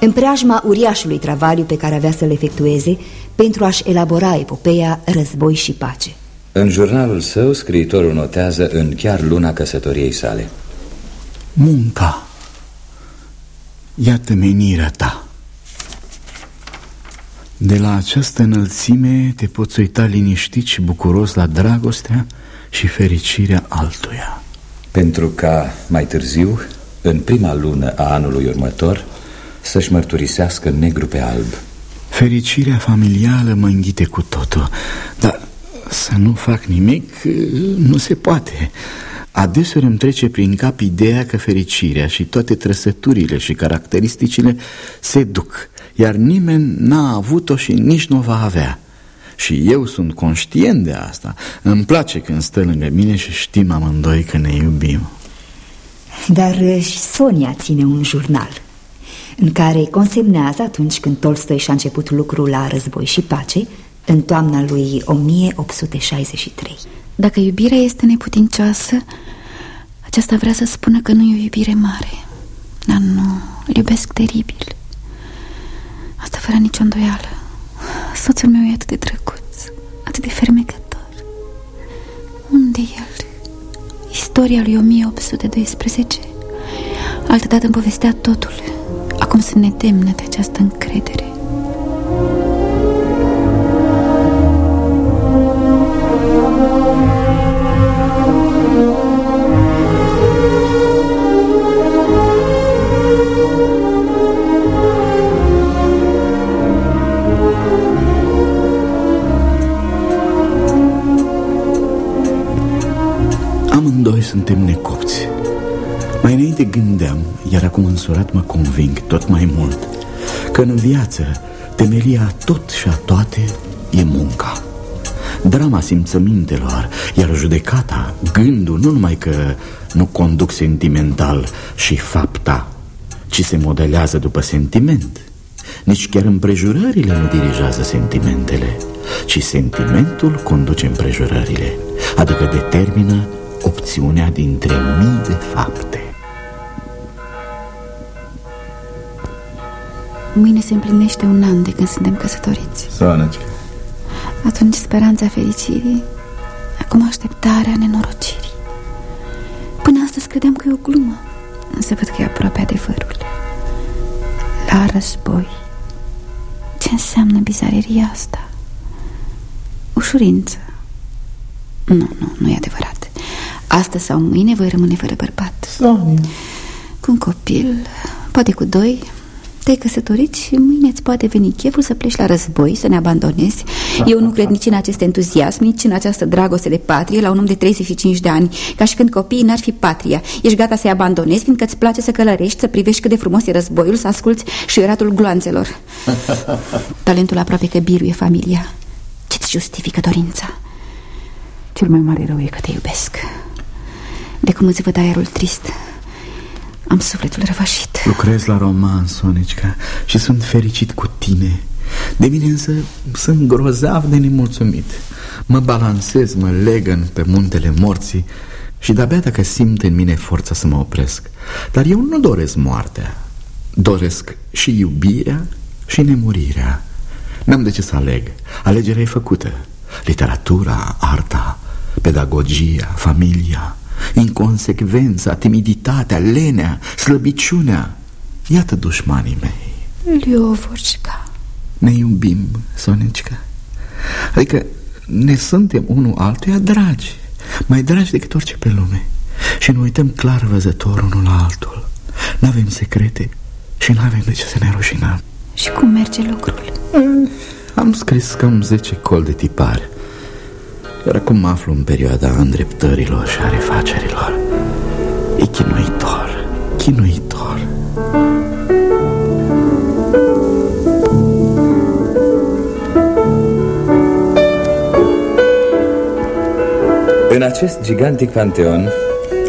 Speaker 4: În preajma uriașului travaliu pe care avea să-l efectueze pentru a-și elabora epopeea Război și Pace.
Speaker 3: În jurnalul său, scriitorul notează în chiar luna căsătoriei sale.
Speaker 5: Munca. Iată menirea ta de la această înălțime te poți uita liniștit și bucuros la dragostea și fericirea altuia.
Speaker 3: Pentru ca mai târziu, în prima lună a anului următor, să-și mărturisească negru pe alb.
Speaker 5: Fericirea familială mă înghite cu totul Dar să nu fac nimic nu se poate. Adeseori îmi trece prin cap ideea că fericirea și toate trăsăturile și caracteristicile se duc iar nimeni n-a avut-o și nici nu va avea. Și eu sunt conștient de asta. Îmi place când stă lângă mine și știm amândoi că ne iubim.
Speaker 4: Dar uh, și Sonia ține un jurnal în care consemnează atunci când Tolstoi și-a început lucrul la Război și Pace, în toamna lui 1863.
Speaker 12: Dacă iubirea este neputincioasă, aceasta vrea să spună că nu e o iubire mare. Dar nu, îl iubesc teribil. Asta fără nicio îndoială. Soțul meu e atât de drăguț Atât de fermecător. Unde e el? Istoria lui 1812 Altădată îmi povestea totul. Acum sunt nedemnă de această încredere
Speaker 5: suntem necopți. Mai înainte gândeam, iar acum însurat mă conving tot mai mult Că în viață temelia a tot și a toate e munca. Drama simțămintelor, iar judecata, gândul nu numai că nu conduc sentimental și fapta Ci se modelează după sentiment. Nici chiar împrejurările nu dirigează sentimentele Ci sentimentul conduce împrejurările Adică determină opțiunea dintre mii de fapte.
Speaker 12: Mâine se împlinește un an de când suntem căsătoriți.
Speaker 5: Soanăci.
Speaker 12: Atunci speranța fericirii, acum așteptarea nenorocirii. Până astăzi credeam că e o glumă, însă văd că e aproape adevărul. La război. Ce înseamnă bizareria asta? Ușurință. Nu, nu, nu e adevărat. Astăzi sau mâine voi rămâne fără bărbat.
Speaker 5: Sonia
Speaker 12: Cu un copil, poate cu doi Te-ai căsătorit și mâine îți poate veni cheful să pleci la război, să ne abandonezi. Eu nu cred nici în acest entuziasm, nici în această dragoste de patrie la un om de 35 de ani. Ca și când copiii n-ar fi patria. Ești gata să-i abandonezi, fiindcă îți place să călărești, să privești cât de frumos e războiul Să asculți șuieratul gloanțelor. [laughs] Talentul aproape că biruie familia. Ce-ți justifică dorința? Cel mai mare rău e că te iubesc De cum îți văd aerul trist am sufletul răvășit
Speaker 5: Lucrez la roman, Sonicica Și sunt fericit cu tine. De mine însă sunt grozav de nemulțumit. Mă balansez, mă legăn pe muntele morții Și de-abia dacă simt în mine forța să mă opresc. Dar eu nu doresc moartea. Doresc și iubirea și nemurirea. N-am de ce să aleg. Alegerea e făcută. Literatura, arta, pedagogia, familia Inconsecvența, timiditatea, lenea, slăbiciunea. Iată dușmanii mei.
Speaker 12: Liovorșca.
Speaker 5: Ne iubim, Sonecica. Adică ne suntem unul altuia dragi Mai dragi decât orice pe lume. Și ne uităm clar văzător unul la altul. N-avem secrete și n-avem de ce să ne rușinăm.
Speaker 12: Și cum merge lucrul?
Speaker 5: Am scris cam 10 col de tipare iar acum mă aflu în perioada îndreptărilor și a refacerilor. E chinuitor, chinuitor.
Speaker 3: În acest gigantic panteon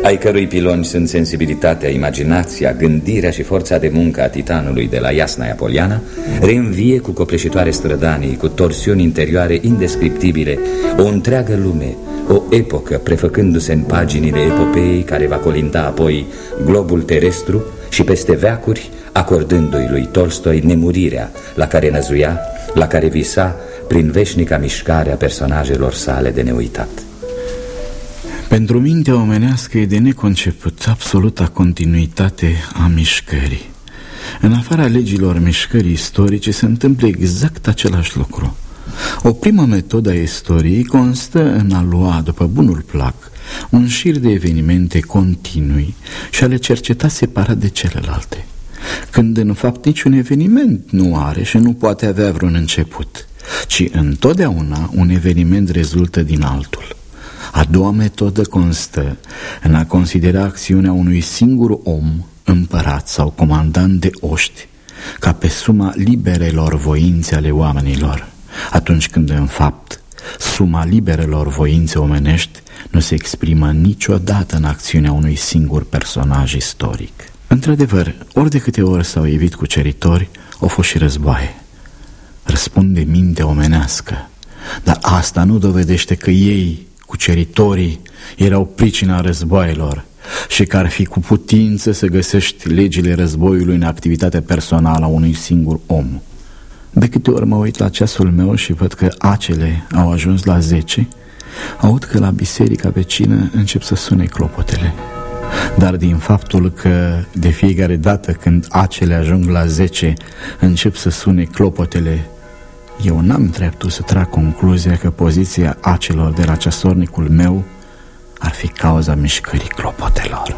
Speaker 3: ai cărui piloni sunt sensibilitatea, imaginația, gândirea și forța de muncă a titanului de la Iasna Apoliana, reînvie cu copleșitoare strădanii, cu torsiuni interioare indescriptibile, o întreagă lume, o epocă prefăcându-se în paginile epopeei care va colinda apoi globul terestru și peste veacuri, acordându-i lui Tolstoi nemurirea la care năzuia, la care visa prin veșnica mișcare a personajelor sale de neuitat.
Speaker 5: Pentru mintea omenească e de neconceput absoluta continuitate a mișcării. În afara legilor mișcării istorice se întâmplă exact același lucru. O primă metodă a istoriei constă în a lua, după bunul plac, un șir de evenimente continui și a le cerceta separat de celelalte. Când în fapt niciun eveniment nu are și nu poate avea vreun început, ci întotdeauna un eveniment rezultă din altul. A doua metodă constă în a considera acțiunea unui singur om, împărat sau comandant de oști, ca pe suma liberelor voințe ale oamenilor, atunci când, în fapt, suma liberelor voințe omenești nu se exprimă niciodată în acțiunea unui singur personaj istoric. Într-adevăr, ori de câte ori s-au evit cuceritori, au fost și războaie. Răspunde minte omenească, dar asta nu dovedește că ei cuceritorii erau pricina războaielor și că ar fi cu putință să găsești legile războiului în activitatea personală a unui singur om. De câte ori mă uit la ceasul meu și văd că acele au ajuns la zece, aud că la biserica vecină încep să sune clopotele. Dar din faptul că de fiecare dată când acele ajung la zece încep să sune clopotele eu n-am dreptul să trag concluzia că poziția acelor de la ceasornicul meu ar fi cauza mișcării clopotelor.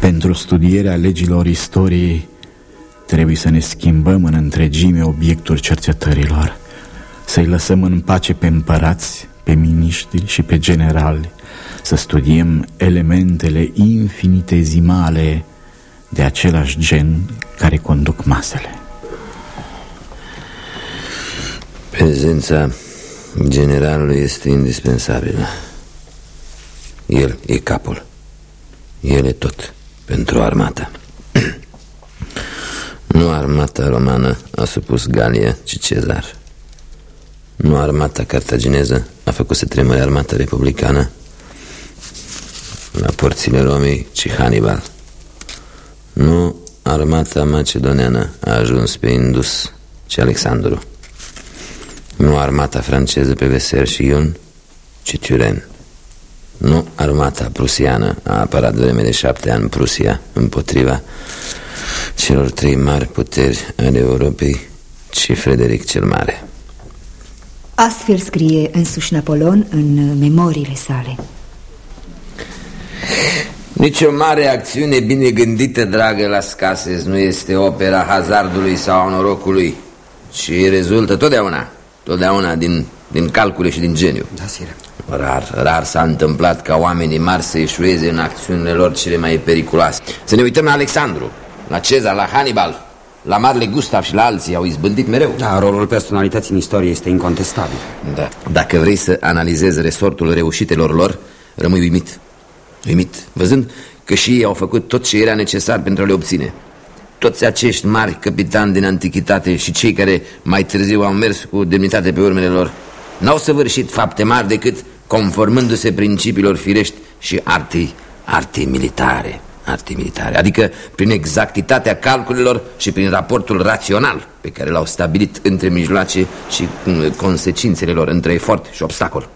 Speaker 5: Pentru studierea legilor istoriei trebuie să ne schimbăm în întregime obiectul cercetărilor, să-i lăsăm în pace pe împărați, pe miniștri și pe generali, să studiem elementele infinitezimale de același gen care conduc masele.
Speaker 6: Prezența generalului este indispensabilă. El e capul. El e tot pentru armata. [clears throat] Nu armata romană a supus Galia, ci Cezar. Nu armata cartagineză a făcut să tremure armata republicană la porțile Romei, ci Hannibal. Nu armata macedoneană a ajuns pe Indus, ci Alexandru. Nu armata franceză pe Veser și Ion, ci Turen. Nu armata prusiană a apărat vreme de șapte ani Prusia împotriva celor trei mari puteri ale Europei, ci Frederic cel Mare.
Speaker 4: Astfel scrie însuși Napoleon în memoriile sale.
Speaker 6: Nici o mare acțiune bine gândită, dragă la Scases, nu este opera hazardului sau a norocului, ci rezultă totdeauna, totdeauna din, din calcule și din geniu.
Speaker 7: Da, sire.
Speaker 6: Rar, rar s-a întâmplat ca oamenii mari să eșueze în acțiunile lor cele mai periculoase. Să ne uităm la Alexandru, la Cezar, la Hannibal, la Marle Gustav și la alții au izbândit mereu.
Speaker 7: Da, rolul personalității în istorie este incontestabil.
Speaker 6: Da. Dacă vrei să analizezi resortul reușitelor lor, rămâi uimit. Uimit, văzând că și ei au făcut tot ce era necesar pentru a le obține. Toți acești mari capitani din antichitate și cei care mai târziu au mers cu demnitate pe urmele lor n-au săvârșit fapte mari decât conformându-se principiilor firești și artei, artei militare artei militare Adică prin exactitatea calculelor și prin raportul rațional Pe care l-au stabilit între mijloace și mm, consecințele lor Între efort și obstacol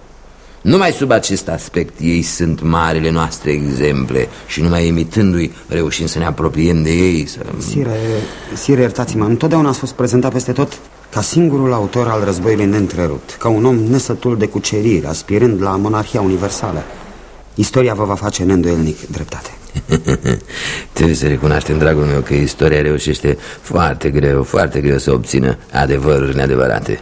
Speaker 6: numai sub acest aspect ei sunt marile noastre exemple Și numai imitându-i reușim să ne apropiem de ei să...
Speaker 7: Sire, sire iertați-mă, întotdeauna ați fost prezentat peste tot ca singurul autor al războiului neîntrerupt Ca un om nesătul de cucerire, aspirând la monarhia universală. Istoria vă va face neîndoielnic dreptate. [laughs]
Speaker 6: Trebuie să recunoaștem, dragul meu, că istoria reușește foarte greu, foarte greu să obțină adevăruri neadevărate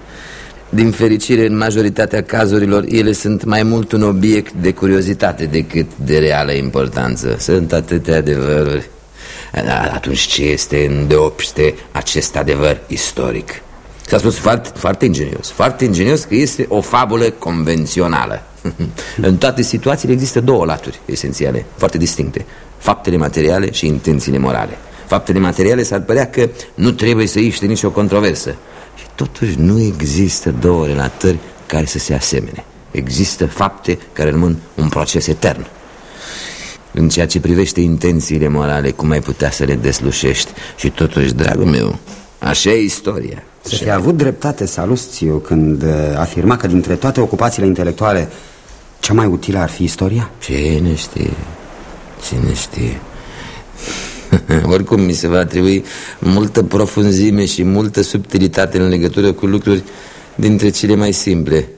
Speaker 6: din fericire, în majoritatea cazurilor, ele sunt mai mult un obiect de curiozitate decât de reală importanță. Sunt atâtea adevăruri. Atunci ce este îndeopște acest adevăr istoric? S-a spus foarte, foarte ingenios, foarte ingenios că este o fabulă convențională. [laughs] în toate situațiile există două laturi esențiale, foarte distincte. Faptele materiale și intențiile morale. Faptele materiale s-ar părea că nu trebuie să iște nicio controversă. Și totuși nu există două relatări care să se asemene. Există fapte care rămân un proces etern. În ceea ce privește intențiile morale, cum ai putea să le deslușești? Și totuși, dragul meu, așa e istoria.
Speaker 7: Să fi avut dreptate Salusțiu când uh, afirma că dintre toate ocupațiile intelectuale cea mai utilă ar fi istoria?
Speaker 6: Cine știe? Cine știe? [laughs] Oricum mi se va trebui multă profunzime și multă subtilitate în legătură cu lucruri dintre cele mai simple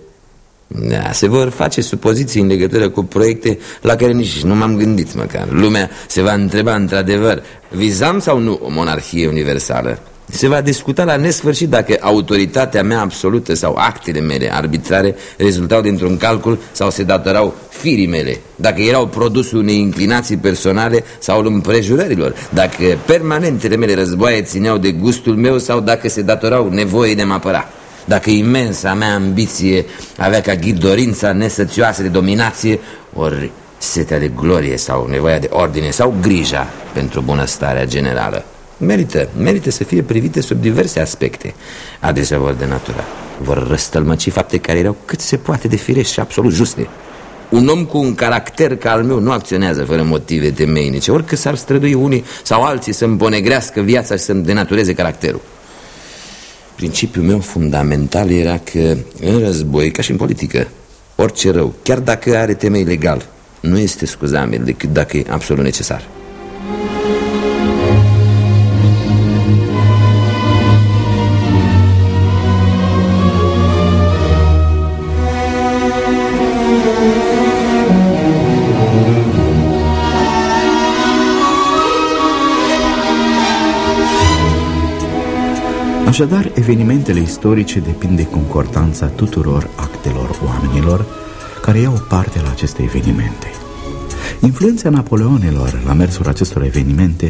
Speaker 6: da, se vor face supoziții în legătură cu proiecte la care nici nu m-am gândit măcar Lumea se va întreba într-adevăr Vizam sau nu o monarhie universală? Se va discuta la nesfârșit dacă autoritatea mea absolută sau actele mele arbitrare rezultau dintr-un calcul sau se datorau firii mele, dacă erau produsul unei inclinații personale sau împrejurărilor, dacă permanentele mele războaie țineau de gustul meu sau dacă se datorau nevoii de mă apăra. Dacă imensa mea ambiție avea ca ghid dorința nesățioasă de dominație, ori setea de glorie sau nevoia de ordine sau grija pentru bunăstarea generală. Merită, merită să fie privite sub diverse aspecte Adesea vor de natură. Vor răstălmăci fapte care erau cât se poate de firești și absolut juste. Un om cu un caracter ca al meu nu acționează fără motive temeinice. Oricât s-ar strădui unii sau alții să-mi ponegrească viața și să-mi denatureze caracterul. Principiul meu fundamental era că în război, ca și în politică Orice rău, chiar dacă are temei legal Nu este scuzabil decât dacă e absolut necesar
Speaker 5: Așadar, evenimentele istorice depind de concordanța tuturor actelor oamenilor care iau parte la aceste evenimente. Influența Napoleonelor la mersul acestor evenimente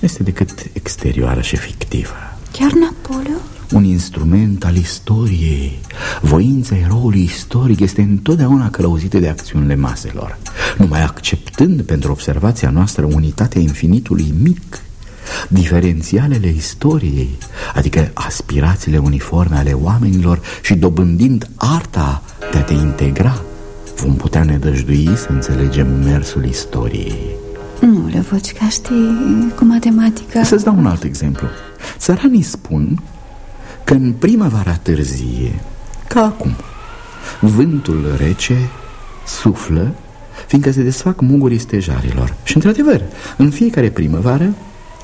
Speaker 5: este decât exterioară și fictivă.
Speaker 12: Chiar Napoleon?
Speaker 5: Un instrument al istoriei. Voința eroului istoric este întotdeauna călăuzită de acțiunile maselor. Numai acceptând pentru observația noastră unitatea infinitului mic diferențialele istoriei, adică aspirațiile uniforme ale oamenilor și dobândind arta de a te integra, vom putea ne dăjdui să înțelegem mersul istoriei.
Speaker 12: Nu le voci ca știi cu matematica
Speaker 5: Să-ți dau un alt exemplu. Țăranii spun că în primăvara târzie, ca acum, vântul rece suflă fiindcă se desfac mugurii stejarilor. Și într-adevăr, în fiecare primăvară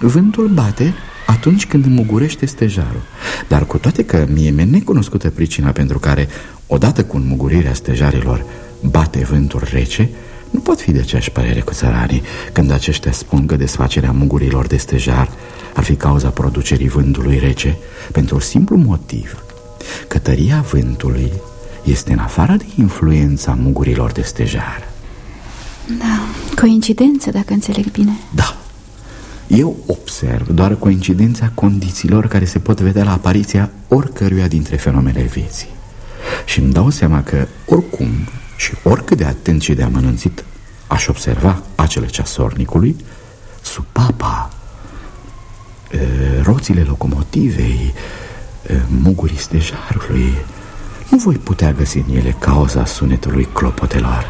Speaker 5: Vântul bate atunci când mugurește stejarul Dar cu toate că mie mi-e necunoscută pricina pentru care Odată cu înmugurirea stejarilor bate vântul rece nu pot fi de aceeași părere cu țăranii când aceștia spun că desfacerea mugurilor de stejar ar fi cauza producerii vântului rece pentru un simplu motiv că tăria vântului este în afară de influența mugurilor de stejar.
Speaker 12: Da, coincidență, dacă înțeleg bine.
Speaker 5: Da. Eu observ doar coincidența condițiilor care se pot vedea la apariția oricăruia dintre fenomenele vieții. Și îmi dau seama că, oricum și oricât de atent și de amănânțit aș observa acele ceasornicului, sub papa, roțile locomotivei, mugurii stejarului, nu voi putea găsi în ele cauza sunetului clopotelor,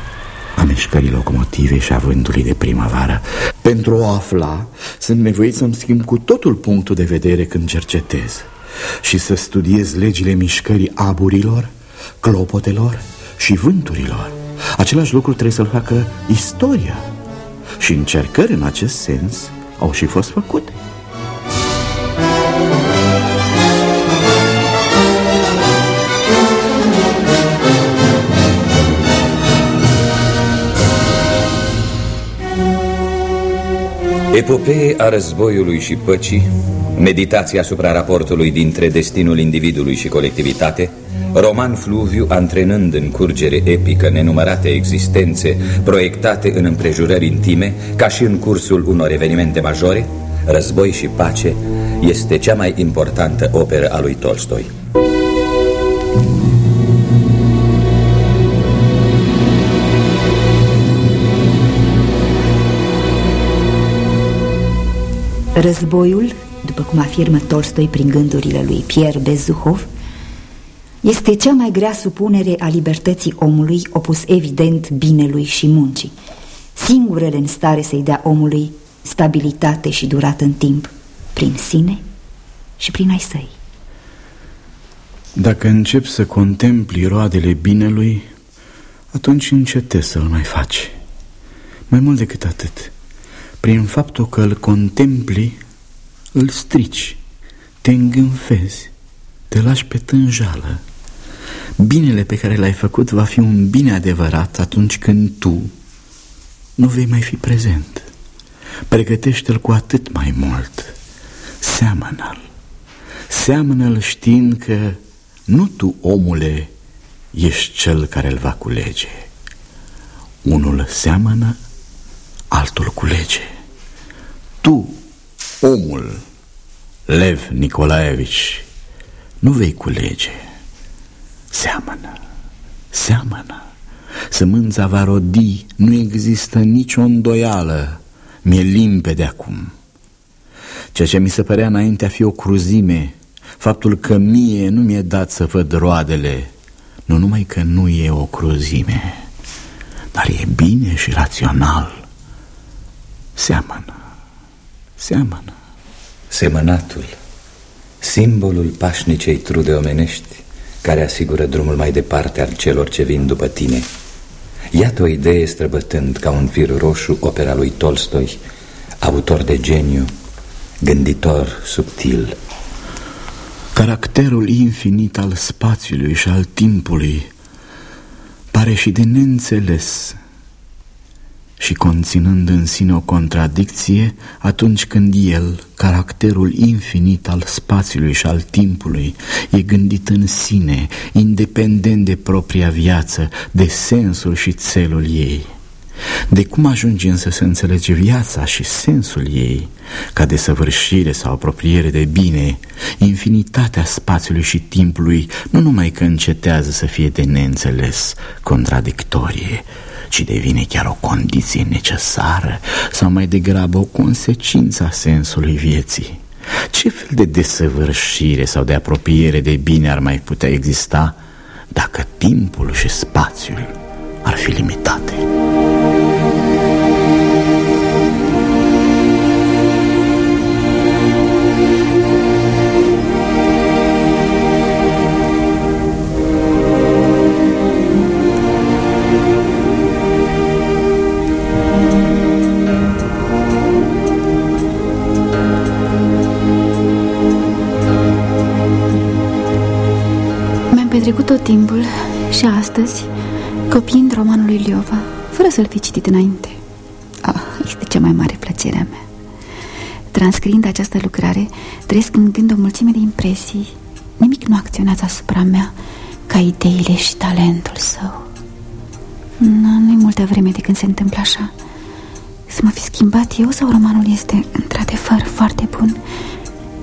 Speaker 5: a mișcării locomotivei și a vântului de primăvară. Pentru a afla, sunt nevoit să-mi schimb cu totul punctul de vedere când cercetez și să studiez legile mișcării aburilor, clopotelor și vânturilor. Același lucru trebuie să-l facă istoria și încercări în acest sens au și fost făcute.
Speaker 3: Epopee a războiului și păcii, meditația asupra raportului dintre destinul individului și colectivitate, roman fluviu antrenând în curgere epică nenumărate existențe proiectate în împrejurări intime, ca și în cursul unor evenimente majore, Război și pace este cea mai importantă operă a lui Tolstoi.
Speaker 4: Războiul, după cum afirmă Tolstoi prin gândurile lui Pierre Bezukhov, este cea mai grea supunere a libertății omului opus evident binelui și muncii, singurele în stare să-i dea omului stabilitate și durată în timp, prin sine și prin ai săi.
Speaker 5: Dacă încep să contempli roadele binelui, atunci încetezi să-l mai faci. Mai mult decât atât, prin faptul că îl contempli, îl strici, te îngânfezi, te lași pe tânjală. Binele pe care l-ai făcut va fi un bine adevărat atunci când tu nu vei mai fi prezent. Pregătește-l cu atât mai mult. Seamănă-l. Seamănă-l știind că nu tu, omule, ești cel care îl va culege. Unul seamănă, altul culege. Tu, omul, Lev Nicolaevici, nu vei culege. Seamănă, seamănă. Sămânța va rodi, nu există nicio îndoială, mi-e limpede acum. Ceea ce mi se părea înainte a fi o cruzime, faptul că mie nu mi-e dat să văd roadele, nu numai că nu e o cruzime, dar e bine și rațional. Seamănă, seamănă.
Speaker 3: Semănatul, simbolul pașnicei trude omenești, care asigură drumul mai departe al celor ce vin după tine. Iată o idee străbătând ca un fir roșu opera lui Tolstoi, autor de geniu, gânditor subtil.
Speaker 5: Caracterul infinit al spațiului și al timpului pare și de neînțeles și conținând în sine o contradicție atunci când el, caracterul infinit al spațiului și al timpului, e gândit în sine, independent de propria viață, de sensul și țelul ei. De cum ajunge însă să înțelege viața și sensul ei, ca de săvârșire sau apropiere de bine, infinitatea spațiului și timpului nu numai că încetează să fie de neînțeles, contradictorie, ci devine chiar o condiție necesară sau mai degrabă o consecință a sensului vieții. Ce fel de desăvârșire sau de apropiere de bine ar mai putea exista dacă timpul și spațiul ar fi limitate?
Speaker 12: Petrecut tot timpul și astăzi copiind romanul lui Liova fără să-l fi citit înainte. Ah, este cea mai mare plăcere a mea. Transcriind această lucrare, trăiesc în gând o mulțime de impresii. Nimic nu acționează asupra mea ca ideile și talentul său. Nu-i multă vreme de când se întâmplă așa. Să mă fi schimbat eu sau romanul este într-adevăr foarte bun?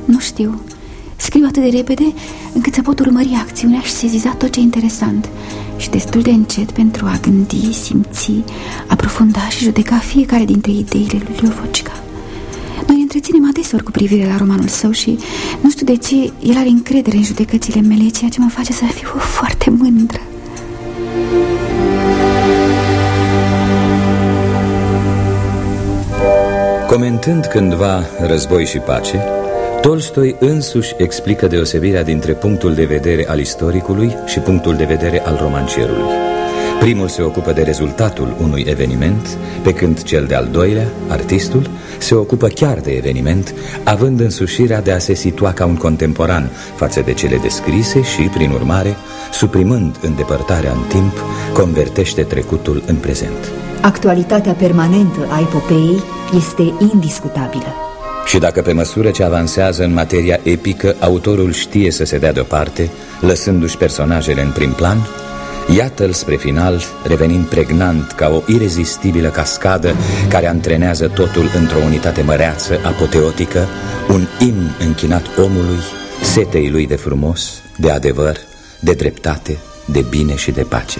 Speaker 12: Nu știu. Scriu atât de repede încât să pot urmări acțiunea și seziza tot ce e interesant și destul de încet pentru a gândi, simți, aprofunda și judeca fiecare dintre ideile lui Liovocica. Noi întreținem adeseori cu privire la romanul său și nu știu de ce el are încredere în judecățile mele, ceea ce mă face să fiu foarte mândră.
Speaker 3: Comentând cândva Război și pace, Tolstoi însuși explică deosebirea dintre punctul de vedere al istoricului și punctul de vedere al romancierului. Primul se ocupă de rezultatul unui eveniment, pe când cel de-al doilea, artistul, se ocupă chiar de eveniment, având însușirea de a se situa ca un contemporan față de cele descrise și, prin urmare, suprimând îndepărtarea în timp, convertește trecutul în prezent.
Speaker 4: Actualitatea permanentă a epopeei este indiscutabilă.
Speaker 3: Și dacă pe măsură ce avansează în materia epică, autorul știe să se dea deoparte, lăsându-și personajele în prim plan, iată-l spre final, revenind pregnant ca o irezistibilă cascadă care antrenează totul într-o unitate măreață, apoteotică, un imn închinat omului, setei lui de frumos, de adevăr, de dreptate, de bine și de pace.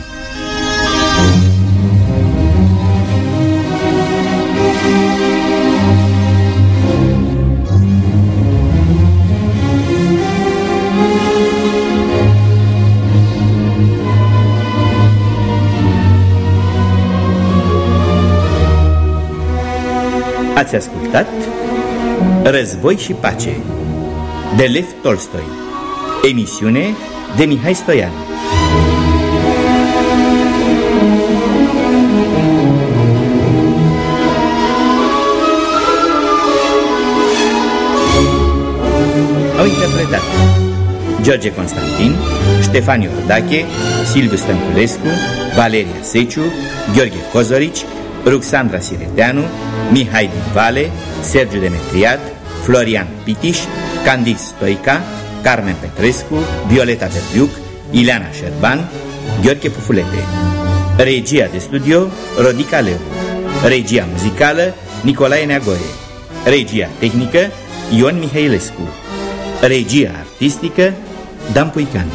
Speaker 2: Ați ascultat Război și pace de Lev Tolstoi. Emisiune de Mihai Stoian. Au interpretat George Constantin, Ștefan Iordache, Silviu Stănculescu, Valeria Seciu, Gheorghe Cozorici, Ruxandra Sireteanu, Mihai din Vale, Sergiu Demetriad, Florian Pitiș, Candis Stoica, Carmen Petrescu, Violeta Verbiuc, Ileana Șerban, Gheorghe Pufulete. Regia de studio, Rodica Leu. Regia muzicală, Nicolae Neagoe. Regia tehnică, Ion Mihailescu. Regia artistică, Dan Puican.